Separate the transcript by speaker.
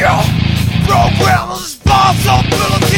Speaker 1: Program responsibility.